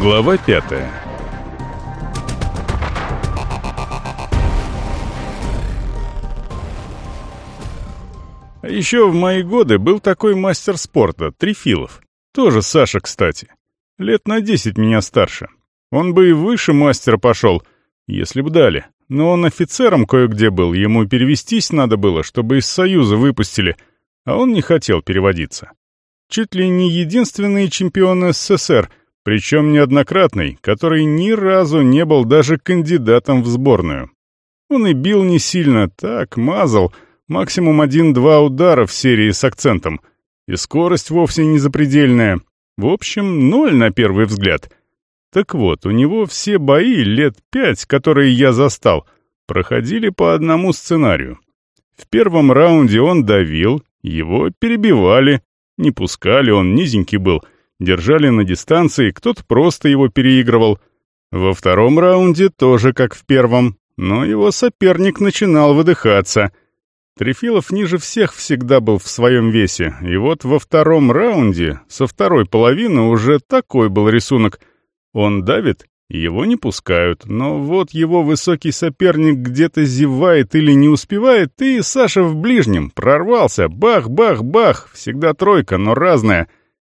Глава пятая А еще в мои годы был такой мастер спорта, Трифилов. Тоже Саша, кстати. Лет на десять меня старше. Он бы и выше мастера пошел, если бы дали. Но он офицером кое-где был, ему перевестись надо было, чтобы из Союза выпустили, а он не хотел переводиться. Чуть ли не единственный чемпион СССР, причем неоднократный, который ни разу не был даже кандидатом в сборную. Он и бил не сильно, так, мазал, максимум один-два удара в серии с акцентом. И скорость вовсе не запредельная. В общем, ноль на первый взгляд — так вот, у него все бои лет пять, которые я застал, проходили по одному сценарию. В первом раунде он давил, его перебивали, не пускали, он низенький был, держали на дистанции, кто-то просто его переигрывал. Во втором раунде тоже как в первом, но его соперник начинал выдыхаться. Трефилов ниже всех всегда был в своем весе, и вот во втором раунде, со второй половины, уже такой был рисунок — он давит, его не пускают, но вот его высокий соперник где-то зевает или не успевает, и Саша в ближнем, прорвался, бах-бах-бах, всегда тройка, но разная.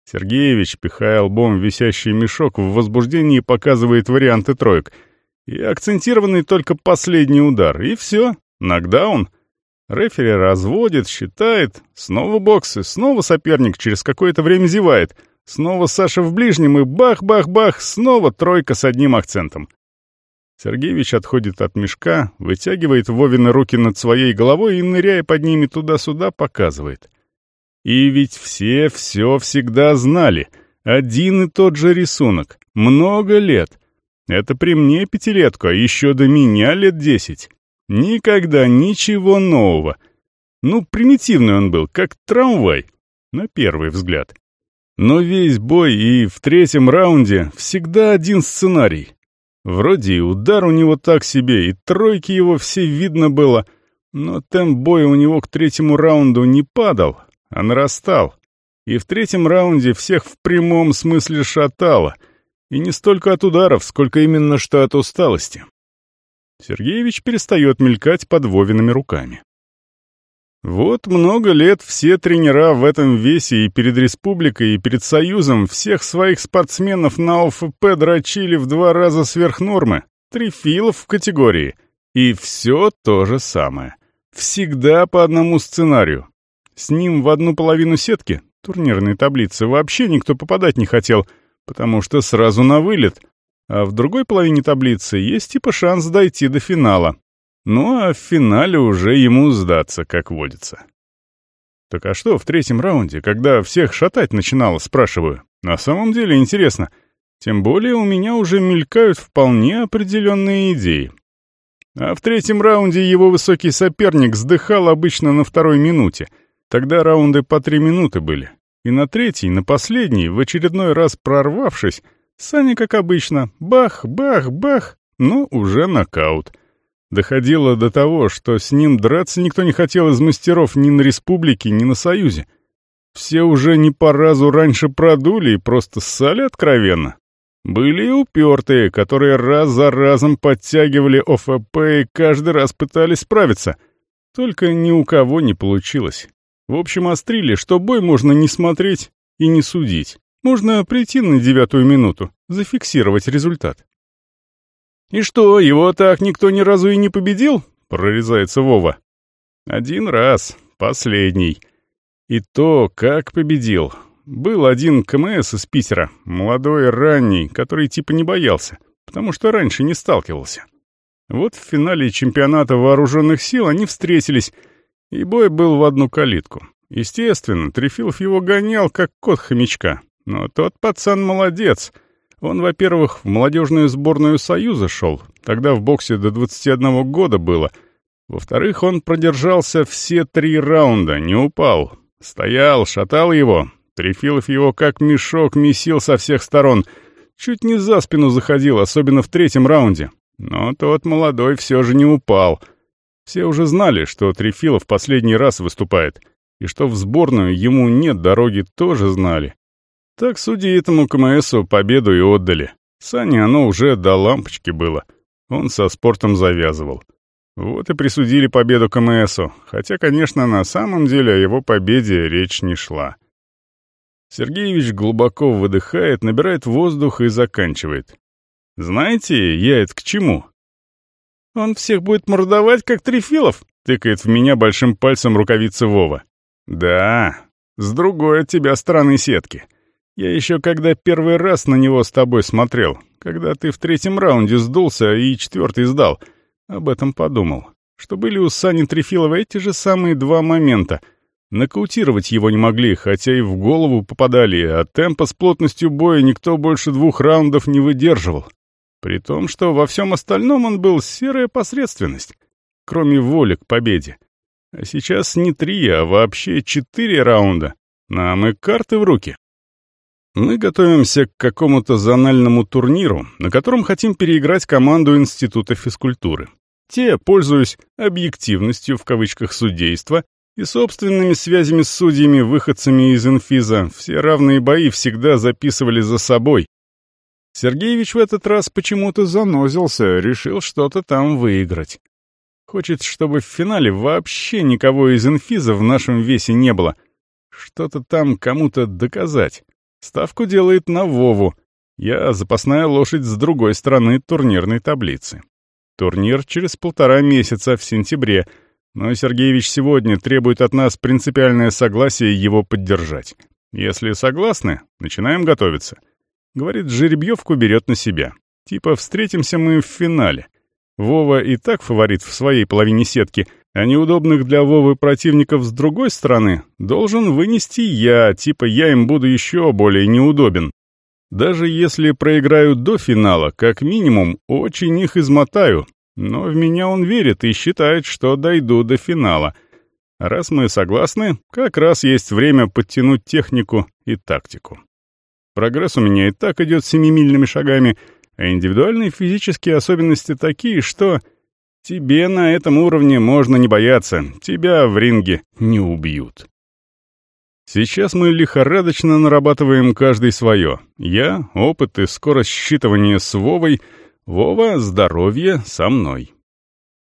Сергеевич, пихая лбом висящий мешок, в возбуждении показывает варианты троек. И акцентированный только последний удар, и все, нокдаун. Рефери разводит, считает, снова боксы, снова соперник через какое-то время зевает — Снова Саша в ближнем, и бах-бах-бах, снова тройка с одним акцентом. Сергеевич отходит от мешка, вытягивает Вовины руки над своей головой и, ныряя под ними туда-сюда, показывает. И ведь все все всегда знали. Один и тот же рисунок. Много лет. Это при мне пятилетку, а еще до меня лет десять. Никогда ничего нового. Ну, примитивный он был, как трамвай, на первый взгляд. Но весь бой и в третьем раунде всегда один сценарий. Вроде и удар у него так себе, и тройки его все видно было, но темп боя у него к третьему раунду не падал, а нарастал. И в третьем раунде всех в прямом смысле шатало, и не столько от ударов, сколько именно что от усталости. Сергеевич перестает мелькать под Вовиными руками. Вот много лет все тренера в этом весе и перед республикой, и перед Союзом всех своих спортсменов на ОФП дрочили в два раза сверх нормы, трифилов в категории. И все то же самое. Всегда по одному сценарию. С ним в одну половину сетки, турнирной таблицы, вообще никто попадать не хотел, потому что сразу на вылет. А в другой половине таблицы есть типа шанс дойти до финала. Ну а в финале уже ему сдаться, как водится. Так а что в третьем раунде, когда всех шатать начинало, спрашиваю? На самом деле интересно. Тем более у меня уже мелькают вполне определенные идеи. А в третьем раунде его высокий соперник сдыхал обычно на второй минуте. Тогда раунды по три минуты были. И на третий, на последний, в очередной раз прорвавшись, Саня, как обычно, бах, бах, бах, но уже нокаут — Доходило до того, что с ним драться никто не хотел из мастеров ни на республике, ни на союзе. Все уже не по разу раньше продули и просто ссали откровенно. Были и упертые, которые раз за разом подтягивали ОФП и каждый раз пытались справиться. Только ни у кого не получилось. В общем, острили, что бой можно не смотреть и не судить. Можно прийти на девятую минуту, зафиксировать результат. «И что, его так никто ни разу и не победил?» — прорезается Вова. «Один раз, последний. И то, как победил. Был один КМС из Питера, молодой ранний, который типа не боялся, потому что раньше не сталкивался. Вот в финале чемпионата вооруженных сил они встретились, и бой был в одну калитку. Естественно, Трефилов его гонял, как кот хомячка. Но тот пацан молодец — он, во-первых, в молодежную сборную Союза шел, тогда в боксе до 21 года было. Во-вторых, он продержался все три раунда, не упал. Стоял, шатал его. Трефилов его как мешок месил со всех сторон. Чуть не за спину заходил, особенно в третьем раунде. Но тот молодой все же не упал. Все уже знали, что Трефилов последний раз выступает, и что в сборную ему нет дороги, тоже знали. Так судьи этому КМСу победу и отдали. Сане оно уже до лампочки было. Он со спортом завязывал. Вот и присудили победу КМСу, хотя, конечно, на самом деле о его победе речь не шла. Сергеевич глубоко выдыхает, набирает воздух и заканчивает. «Знаете, я это к чему?» «Он всех будет мордовать, как Трефилов», — тыкает в меня большим пальцем рукавицы Вова. «Да, с другой от тебя стороны сетки. Я еще когда первый раз на него с тобой смотрел, когда ты в третьем раунде сдулся и четвертый сдал, об этом подумал, что были у Сани Трефилова эти же самые два момента — Нокаутировать его не могли, хотя и в голову попадали, а темпа с плотностью боя никто больше двух раундов не выдерживал. При том, что во всем остальном он был серая посредственность, кроме воли к победе. А сейчас не три, а вообще четыре раунда. Нам и карты в руки. Мы готовимся к какому-то зональному турниру, на котором хотим переиграть команду Института физкультуры. Те, пользуясь «объективностью» в кавычках судейства, и собственными связями с судьями, выходцами из инфиза, все равные бои всегда записывали за собой. Сергеевич в этот раз почему-то занозился, решил что-то там выиграть. Хочет, чтобы в финале вообще никого из инфиза в нашем весе не было. Что-то там кому-то доказать. Ставку делает на Вову. Я запасная лошадь с другой стороны турнирной таблицы. Турнир через полтора месяца, в сентябре — но Сергеевич сегодня требует от нас принципиальное согласие его поддержать. Если согласны, начинаем готовиться. Говорит, жеребьевку берет на себя. Типа встретимся мы в финале. Вова и так фаворит в своей половине сетки, а неудобных для Вовы противников с другой стороны должен вынести я, типа я им буду еще более неудобен. Даже если проиграю до финала, как минимум, очень их измотаю, но в меня он верит и считает, что дойду до финала. Раз мы согласны, как раз есть время подтянуть технику и тактику. Прогресс у меня и так идет семимильными шагами, а индивидуальные физические особенности такие, что тебе на этом уровне можно не бояться, тебя в ринге не убьют. Сейчас мы лихорадочно нарабатываем каждый свое. Я — опыт и скорость считывания с Вовой — Вова, здоровье со мной.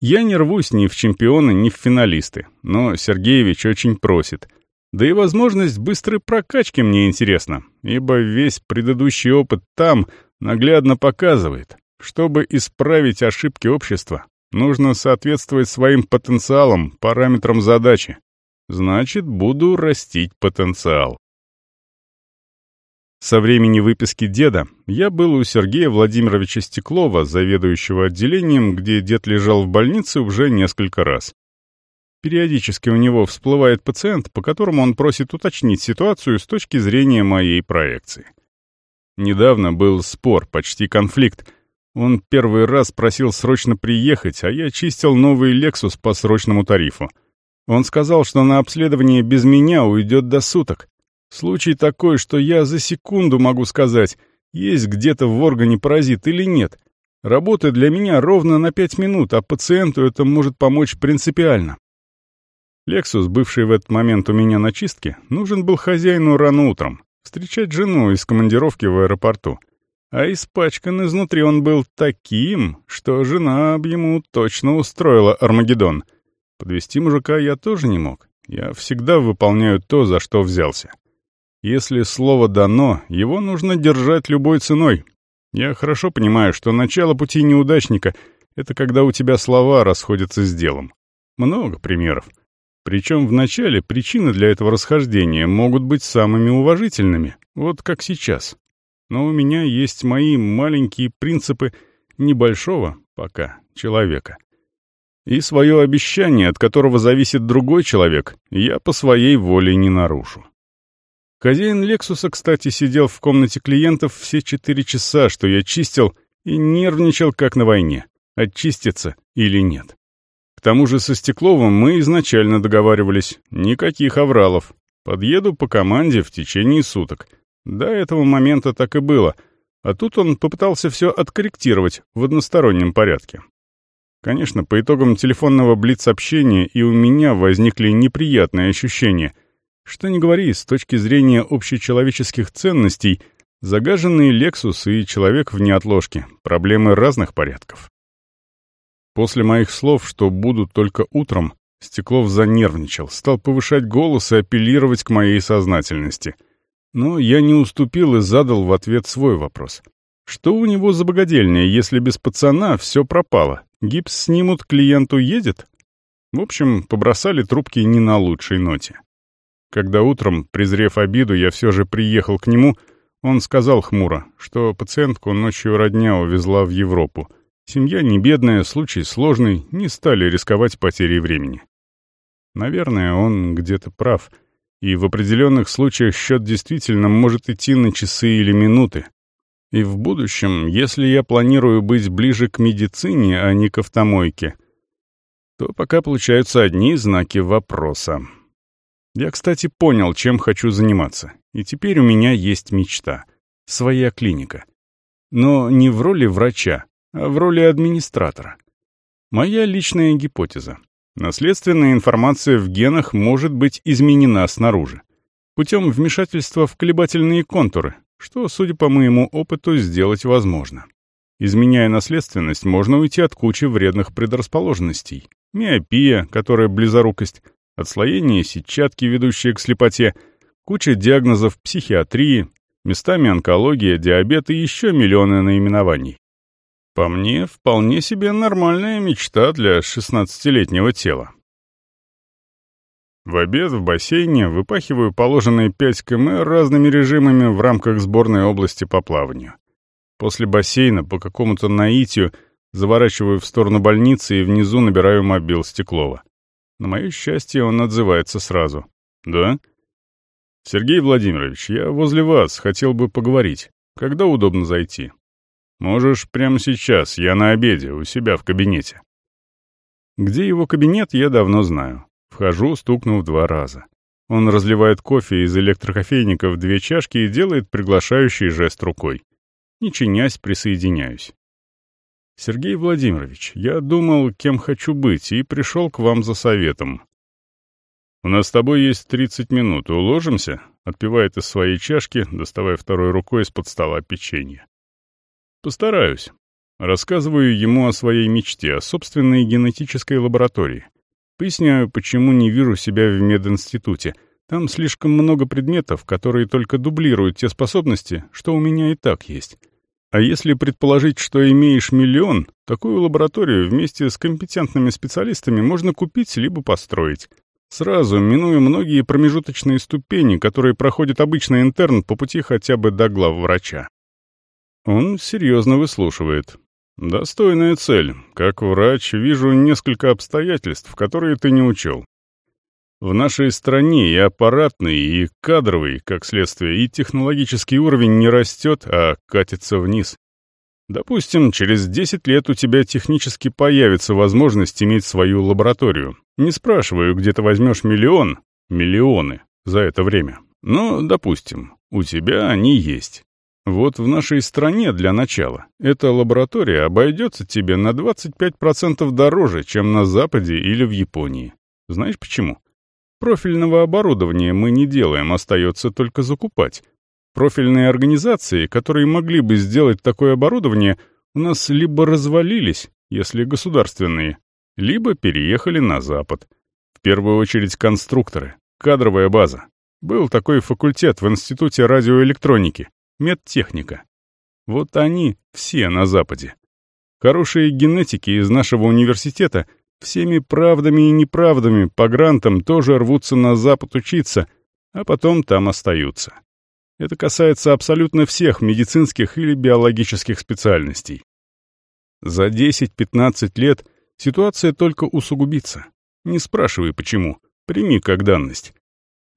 Я не рвусь ни в чемпионы, ни в финалисты, но Сергеевич очень просит. Да и возможность быстрой прокачки мне интересна, ибо весь предыдущий опыт там наглядно показывает, чтобы исправить ошибки общества, нужно соответствовать своим потенциалам, параметрам задачи. Значит, буду растить потенциал. Со времени выписки деда я был у Сергея Владимировича Стеклова, заведующего отделением, где дед лежал в больнице уже несколько раз. Периодически у него всплывает пациент, по которому он просит уточнить ситуацию с точки зрения моей проекции. Недавно был спор, почти конфликт. Он первый раз просил срочно приехать, а я чистил новый «Лексус» по срочному тарифу. Он сказал, что на обследование без меня уйдет до суток, Случай такой, что я за секунду могу сказать, есть где-то в органе паразит или нет. Работа для меня ровно на пять минут, а пациенту это может помочь принципиально. Лексус, бывший в этот момент у меня на чистке, нужен был хозяину рано утром, встречать жену из командировки в аэропорту. А испачкан изнутри он был таким, что жена об ему точно устроила Армагеддон. Подвести мужика я тоже не мог. Я всегда выполняю то, за что взялся. Если слово дано, его нужно держать любой ценой. Я хорошо понимаю, что начало пути неудачника — это когда у тебя слова расходятся с делом. Много примеров. Причем в начале причины для этого расхождения могут быть самыми уважительными, вот как сейчас. Но у меня есть мои маленькие принципы небольшого, пока, человека. И свое обещание, от которого зависит другой человек, я по своей воле не нарушу. Хозяин «Лексуса», кстати, сидел в комнате клиентов все четыре часа, что я чистил, и нервничал, как на войне, очиститься или нет. К тому же со Стекловым мы изначально договаривались, никаких авралов. Подъеду по команде в течение суток. До этого момента так и было, а тут он попытался все откорректировать в одностороннем порядке. Конечно, по итогам телефонного блиц-общения и у меня возникли неприятные ощущения — что не говори, с точки зрения общечеловеческих ценностей, Загаженный «Лексус» и человек в неотложке. Проблемы разных порядков. После моих слов, что будут только утром, Стеклов занервничал, стал повышать голос и апеллировать к моей сознательности. Но я не уступил и задал в ответ свой вопрос. Что у него за богадельня, если без пацана все пропало? Гипс снимут, клиенту едет? В общем, побросали трубки не на лучшей ноте. Когда утром, презрев обиду, я все же приехал к нему, он сказал хмуро, что пациентку ночью родня увезла в Европу. Семья не бедная, случай сложный, не стали рисковать потерей времени. Наверное, он где-то прав, и в определенных случаях счет действительно может идти на часы или минуты. И в будущем, если я планирую быть ближе к медицине, а не к автомойке, то пока получаются одни знаки вопроса. Я, кстати, понял, чем хочу заниматься, и теперь у меня есть мечта — своя клиника. Но не в роли врача, в роли администратора. Моя личная гипотеза. Наследственная информация в генах может быть изменена снаружи, путем вмешательства в колебательные контуры, что, судя по моему опыту, сделать возможно. Изменяя наследственность, можно уйти от кучи вредных предрасположенностей. Миопия, которая близорукость, отслоение сетчатки, ведущее к слепоте, куча диагнозов психиатрии, местами онкология, диабет и еще миллионы наименований. По мне, вполне себе нормальная мечта для шестнадцатилетнего тела. В обед в бассейне выпахиваю положенные 5 км разными режимами в рамках сборной области по плаванию. После бассейна по какому-то наитию заворачиваю в сторону больницы и внизу набираю мобил Стеклова. На мое счастье, он отзывается сразу. «Да?» «Сергей Владимирович, я возле вас, хотел бы поговорить. Когда удобно зайти?» Можешь прямо сейчас, я на обеде, у себя в кабинете. Где его кабинет, я давно знаю. Вхожу, стукнув два раза. Он разливает кофе из электрокофейника в две чашки и делает приглашающий жест рукой. Не чинясь, присоединяюсь. «Сергей Владимирович, я думал, кем хочу быть, и пришел к вам за советом. У нас с тобой есть тридцать минут, уложимся?» Отпивает из своей чашки, доставая второй рукой из-под стола печенье. Постараюсь. Рассказываю ему о своей мечте, о собственной генетической лаборатории. Поясняю, почему не вижу себя в мединституте. Там слишком много предметов, которые только дублируют те способности, что у меня и так есть. А если предположить, что имеешь миллион, такую лабораторию вместе с компетентными специалистами можно купить либо построить. Сразу, минуя многие промежуточные ступени, которые проходит обычный интерн по пути хотя бы до главврача. Он серьезно выслушивает. «Достойная цель. Как врач вижу несколько обстоятельств, которые ты не учел. В нашей стране и аппаратный, и кадровый, как следствие, и технологический уровень не растет, а катится вниз. Допустим, через 10 лет у тебя технически появится возможность иметь свою лабораторию. Не спрашиваю, где ты возьмешь миллион, миллионы за это время. Но, допустим, у тебя они есть. Вот в нашей стране для начала эта лаборатория обойдется тебе на 25% дороже, чем на Западе или в Японии. Знаешь почему? Профильного оборудования мы не делаем, остается только закупать. Профильные организации, которые могли бы сделать такое оборудование, у нас либо развалились, если государственные, либо переехали на Запад. В первую очередь конструкторы, кадровая база. Был такой факультет в Институте радиоэлектроники медтехника. Вот они все на Западе. Хорошие генетики из нашего университета всеми правдами и неправдами по грантам тоже рвутся на Запад учиться, а потом там остаются. Это касается абсолютно всех медицинских или биологических специальностей. За 10-15 лет ситуация только усугубится. Не спрашивай почему, прими как данность.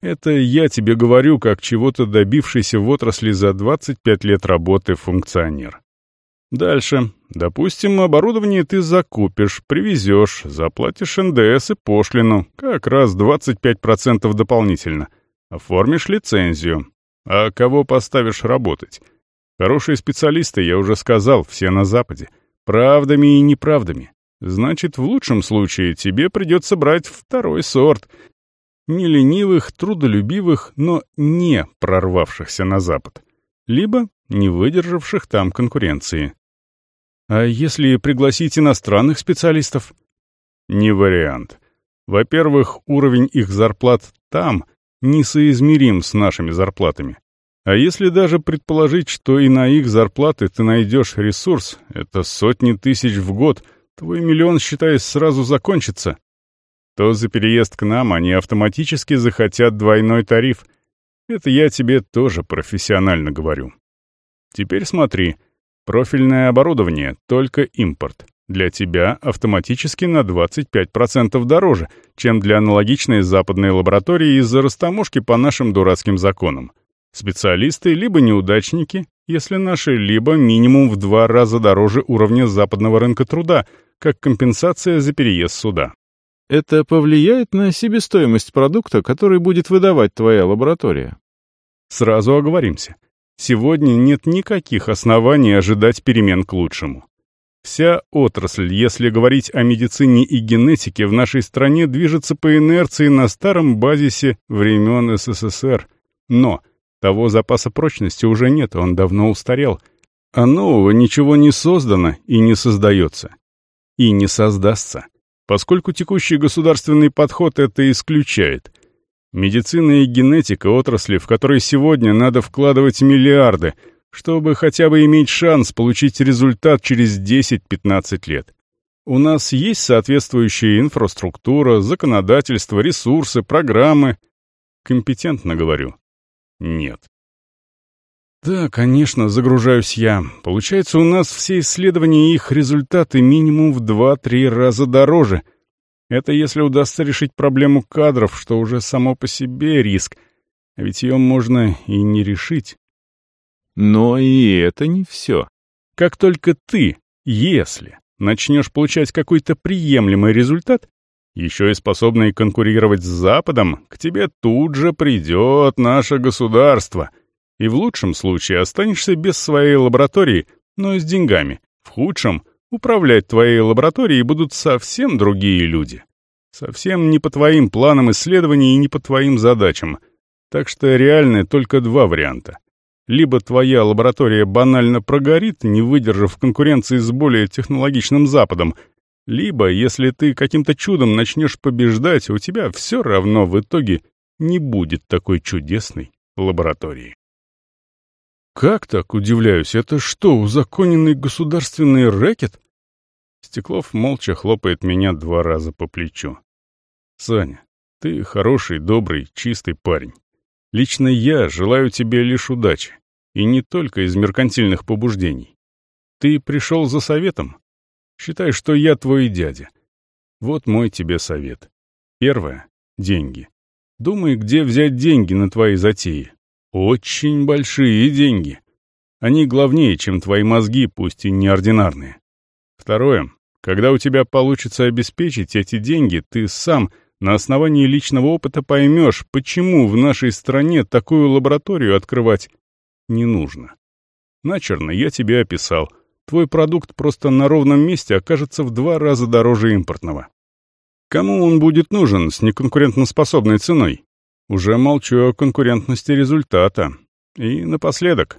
Это я тебе говорю, как чего-то добившийся в отрасли за 25 лет работы функционер. Дальше. Допустим, оборудование ты закупишь, привезешь, заплатишь НДС и пошлину, как раз 25% дополнительно. Оформишь лицензию. А кого поставишь работать? Хорошие специалисты, я уже сказал, все на Западе. Правдами и неправдами. Значит, в лучшем случае тебе придется брать второй сорт, не ленивых, трудолюбивых, но не прорвавшихся на Запад. Либо не выдержавших там конкуренции. А если пригласить иностранных специалистов? Не вариант. Во-первых, уровень их зарплат там несоизмерим с нашими зарплатами. А если даже предположить, что и на их зарплаты ты найдешь ресурс, это сотни тысяч в год, твой миллион, считай, сразу закончится, то за переезд к нам они автоматически захотят двойной тариф. Это я тебе тоже профессионально говорю. Теперь смотри. Профильное оборудование — только импорт. Для тебя автоматически на 25% дороже, чем для аналогичной западной лаборатории из-за растаможки по нашим дурацким законам. Специалисты либо неудачники, если наши, либо минимум в два раза дороже уровня западного рынка труда, как компенсация за переезд сюда. Это повлияет на себестоимость продукта, который будет выдавать твоя лаборатория? Сразу оговоримся. Сегодня нет никаких оснований ожидать перемен к лучшему. Вся отрасль, если говорить о медицине и генетике, в нашей стране движется по инерции на старом базисе времен СССР. Но того запаса прочности уже нет, он давно устарел. А нового ничего не создано и не создается. И не создастся, поскольку текущий государственный подход это исключает. Медицина и генетика — отрасли, в которой сегодня надо вкладывать миллиарды, чтобы хотя бы иметь шанс получить результат через 10-15 лет. У нас есть соответствующая инфраструктура, законодательство, ресурсы, программы. Компетентно говорю. Нет. Да, конечно, загружаюсь я. Получается, у нас все исследования и их результаты минимум в 2-3 раза дороже. Это если удастся решить проблему кадров, что уже само по себе риск. А ведь ее можно и не решить. Но и это не все. Как только ты, если начнешь получать какой-то приемлемый результат, еще и способный конкурировать с Западом, к тебе тут же придет наше государство. И в лучшем случае останешься без своей лаборатории, но с деньгами. В худшем — управлять твоей лабораторией будут совсем другие люди. Совсем не по твоим планам исследований и не по твоим задачам. Так что реальны только два варианта. Либо твоя лаборатория банально прогорит, не выдержав конкуренции с более технологичным Западом, либо, если ты каким-то чудом начнешь побеждать, у тебя все равно в итоге не будет такой чудесной лаборатории. Как так, удивляюсь, это что, узаконенный государственный рэкет? Стеклов молча хлопает меня два раза по плечу. Саня, ты хороший, добрый, чистый парень. Лично я желаю тебе лишь удачи, и не только из меркантильных побуждений. Ты пришел за советом, Считай, что я твой дядя. Вот мой тебе совет. Первое — деньги. Думай, где взять деньги на твои затеи. Очень большие деньги. Они главнее, чем твои мозги, пусть и неординарные. Второе. Когда у тебя получится обеспечить эти деньги, ты сам на основании личного опыта поймешь, почему в нашей стране такую лабораторию открывать не нужно. Начерно я тебе описал — твой продукт просто на ровном месте окажется в два раза дороже импортного. Кому он будет нужен с неконкурентноспособной ценой? Уже молчу о конкурентности результата. И напоследок.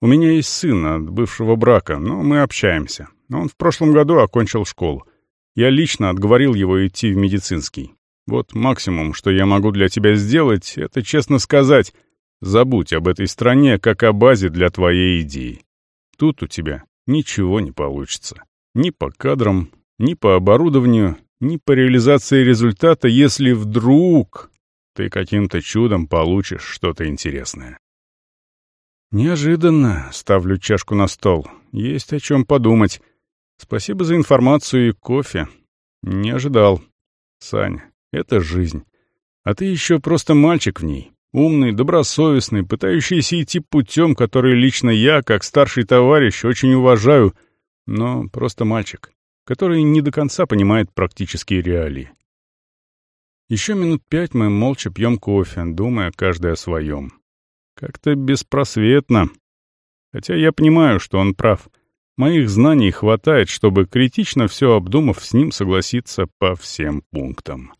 У меня есть сын от бывшего брака, но мы общаемся. Он в прошлом году окончил школу. Я лично отговорил его идти в медицинский. Вот максимум, что я могу для тебя сделать, это честно сказать, забудь об этой стране, как о базе для твоей идеи. Тут у тебя ничего не получится. Ни по кадрам, ни по оборудованию, ни по реализации результата, если вдруг ты каким-то чудом получишь что-то интересное. Неожиданно ставлю чашку на стол. Есть о чем подумать. Спасибо за информацию и кофе. Не ожидал. Сань, это жизнь. А ты еще просто мальчик в ней. Умный, добросовестный, пытающийся идти путем, который лично я, как старший товарищ, очень уважаю, но просто мальчик, который не до конца понимает практические реалии. Еще минут пять мы молча пьем кофе, думая каждый о своем. Как-то беспросветно. Хотя я понимаю, что он прав. Моих знаний хватает, чтобы критично все обдумав, с ним согласиться по всем пунктам.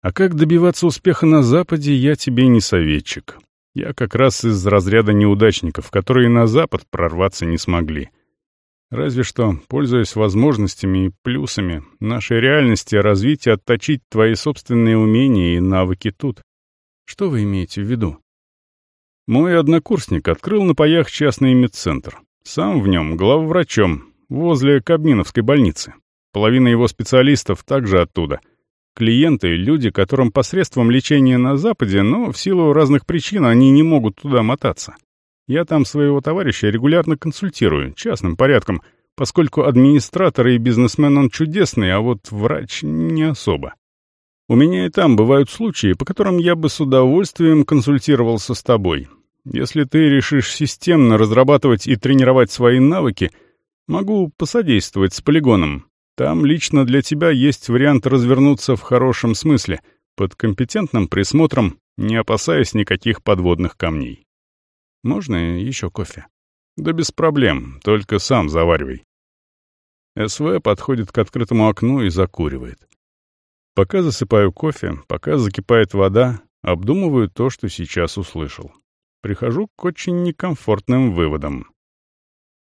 А как добиваться успеха на Западе, я тебе не советчик. Я как раз из разряда неудачников, которые на Запад прорваться не смогли. Разве что, пользуясь возможностями и плюсами нашей реальности, развить и отточить твои собственные умения и навыки тут. Что вы имеете в виду? Мой однокурсник открыл на паях частный медцентр. Сам в нем главврачом, возле Кабминовской больницы. Половина его специалистов также оттуда. Клиенты — люди, которым посредством лечения на Западе, но в силу разных причин они не могут туда мотаться. Я там своего товарища регулярно консультирую, частным порядком, поскольку администратор и бизнесмен он чудесный, а вот врач не особо. У меня и там бывают случаи, по которым я бы с удовольствием консультировался с тобой. Если ты решишь системно разрабатывать и тренировать свои навыки, могу посодействовать с полигоном. Там лично для тебя есть вариант развернуться в хорошем смысле, под компетентным присмотром, не опасаясь никаких подводных камней. Можно еще кофе? Да без проблем, только сам заваривай. СВ подходит к открытому окну и закуривает. Пока засыпаю кофе, пока закипает вода, обдумываю то, что сейчас услышал. Прихожу к очень некомфортным выводам.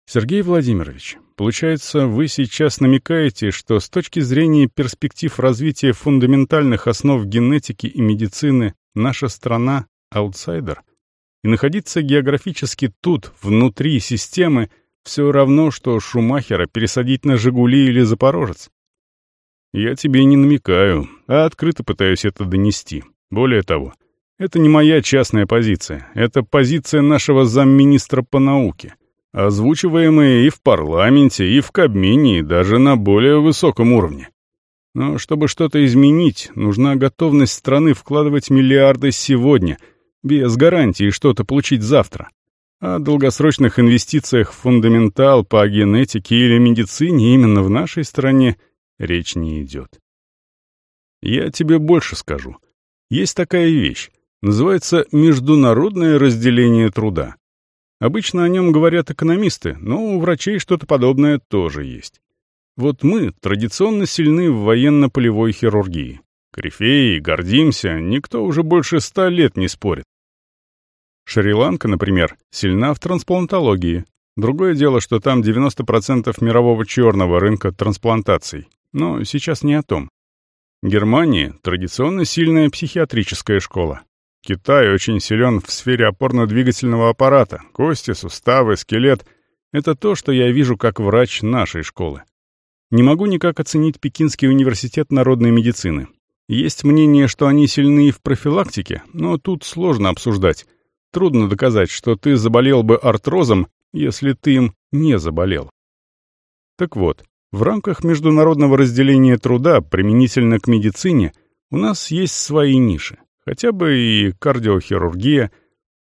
Сергей Владимирович, получается, вы сейчас намекаете, что с точки зрения перспектив развития фундаментальных основ генетики и медицины наша страна — аутсайдер? И находиться географически тут, внутри системы, все равно, что Шумахера пересадить на «Жигули» или «Запорожец». Я тебе не намекаю, а открыто пытаюсь это донести. Более того, это не моя частная позиция, это позиция нашего замминистра по науке, озвучиваемая и в парламенте, и в Кабмине, и даже на более высоком уровне. Но чтобы что-то изменить, нужна готовность страны вкладывать миллиарды сегодня, без гарантии что-то получить завтра. О долгосрочных инвестициях в фундаментал по генетике или медицине именно в нашей стране – речь не идет. Я тебе больше скажу. Есть такая вещь, называется международное разделение труда. Обычно о нем говорят экономисты, но у врачей что-то подобное тоже есть. Вот мы традиционно сильны в военно-полевой хирургии. Корифеи, гордимся, никто уже больше ста лет не спорит. Шри-Ланка, например, сильна в трансплантологии. Другое дело, что там 90% мирового черного рынка трансплантаций, но сейчас не о том. Германия — традиционно сильная психиатрическая школа. Китай очень силен в сфере опорно-двигательного аппарата. Кости, суставы, скелет — это то, что я вижу как врач нашей школы. Не могу никак оценить Пекинский университет народной медицины. Есть мнение, что они сильны и в профилактике, но тут сложно обсуждать. Трудно доказать, что ты заболел бы артрозом, если ты им не заболел. Так вот, в рамках международного разделения труда применительно к медицине у нас есть свои ниши, хотя бы и кардиохирургия,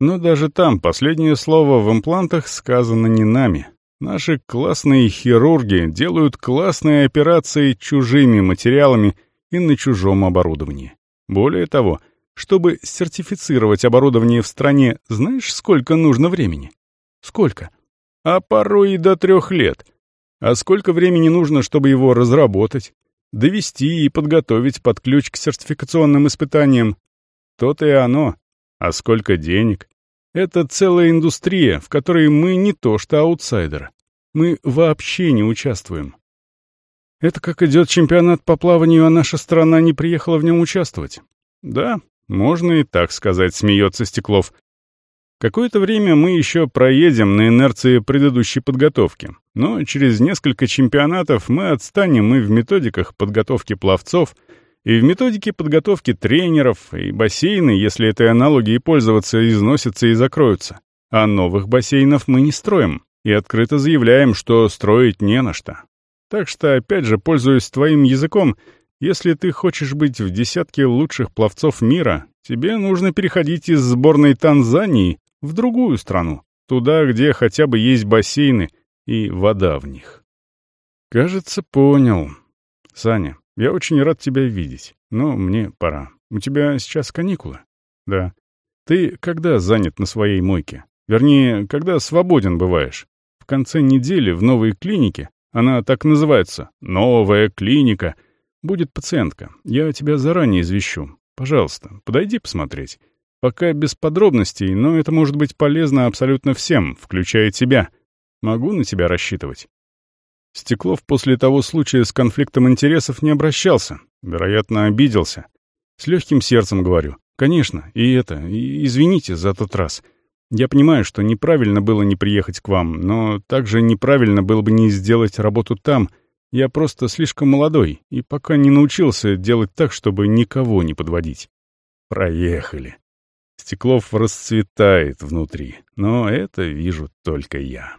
но даже там последнее слово в имплантах сказано не нами. Наши классные хирурги делают классные операции чужими материалами и на чужом оборудовании. Более того, чтобы сертифицировать оборудование в стране, знаешь, сколько нужно времени? Сколько? А порой и до трех лет — а сколько времени нужно, чтобы его разработать, довести и подготовить под ключ к сертификационным испытаниям? То-то и оно. А сколько денег? Это целая индустрия, в которой мы не то что аутсайдеры. Мы вообще не участвуем. Это как идет чемпионат по плаванию, а наша страна не приехала в нем участвовать. Да, можно и так сказать, смеется Стеклов. Какое-то время мы еще проедем на инерции предыдущей подготовки, но через несколько чемпионатов мы отстанем и в методиках подготовки пловцов, и в методике подготовки тренеров, и бассейны, если этой аналогией пользоваться, износятся и закроются. А новых бассейнов мы не строим, и открыто заявляем, что строить не на что. Так что, опять же, пользуясь твоим языком, если ты хочешь быть в десятке лучших пловцов мира, тебе нужно переходить из сборной Танзании в другую страну, туда, где хотя бы есть бассейны и вода в них. Кажется, понял. Саня, я очень рад тебя видеть, но мне пора. У тебя сейчас каникулы? Да. Ты когда занят на своей мойке? Вернее, когда свободен бываешь? В конце недели в новой клинике, она так называется, новая клиника, будет пациентка. Я тебя заранее извещу. Пожалуйста, подойди посмотреть. Пока без подробностей, но это может быть полезно абсолютно всем, включая тебя. Могу на тебя рассчитывать?» Стеклов после того случая с конфликтом интересов не обращался. Вероятно, обиделся. С легким сердцем говорю. «Конечно, и это, и извините за тот раз. Я понимаю, что неправильно было не приехать к вам, но также неправильно было бы не сделать работу там. Я просто слишком молодой и пока не научился делать так, чтобы никого не подводить». Проехали. Стеклов расцветает внутри, но это вижу только я.